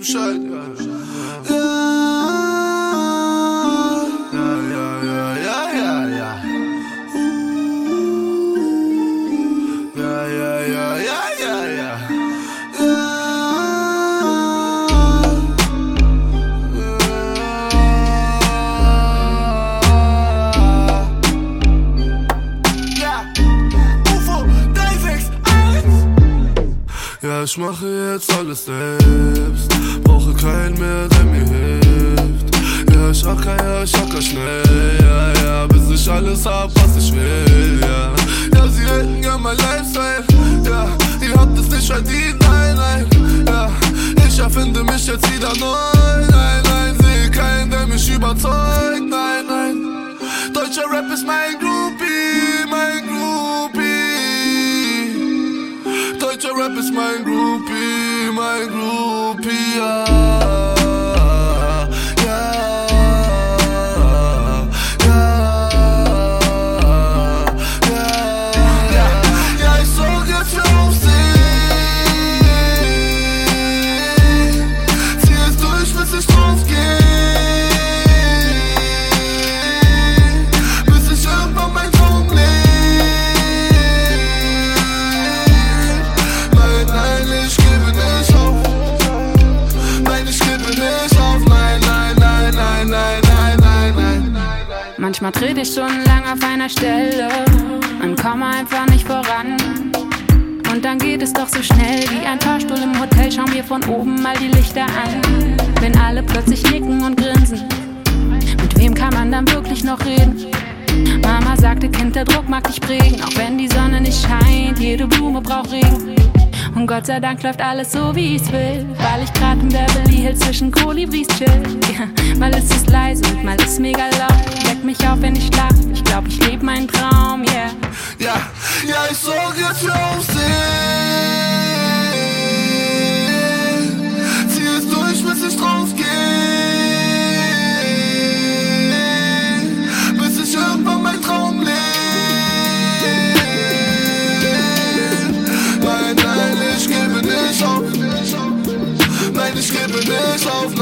Bescheid, ja. Ja, ich mache jetzt alles selbst. Brauche keinen mehr, der mir hilft. Ja, ich acker, ja, ich acker schnell. Ja, ja, bis ich alles hab, was ich will. Ja, ja sie hätten ja mein Lifestyle. Ja, ihr habt es nicht verdient, nein, nein. Ja, ich erfinde mich jetzt wieder neu. Deutscher Rap ist mein Groupie, mein Groupie, ja. Manchmal trete ich stundenlang auf einer Stelle und komme einfach nicht voran. Und dann geht es doch so schnell wie ein Fahrstuhl im Hotel. Schau mir von oben mal die Lichter an. Wenn alle plötzlich nicken und grinsen, mit wem kann man dann wirklich noch reden? Mama sagte, Kind, der Druck mag dich prägen, auch wenn die Sonne nicht scheint. Jede Blume braucht Regen. Und Gott sei Dank läuft alles so, wie ich's will. Weil ich grad im Beverly Hills zwischen Kolibris chill. Ja, mal ist es leise und mal ist mega laut. Weck Night is skipping, dance off,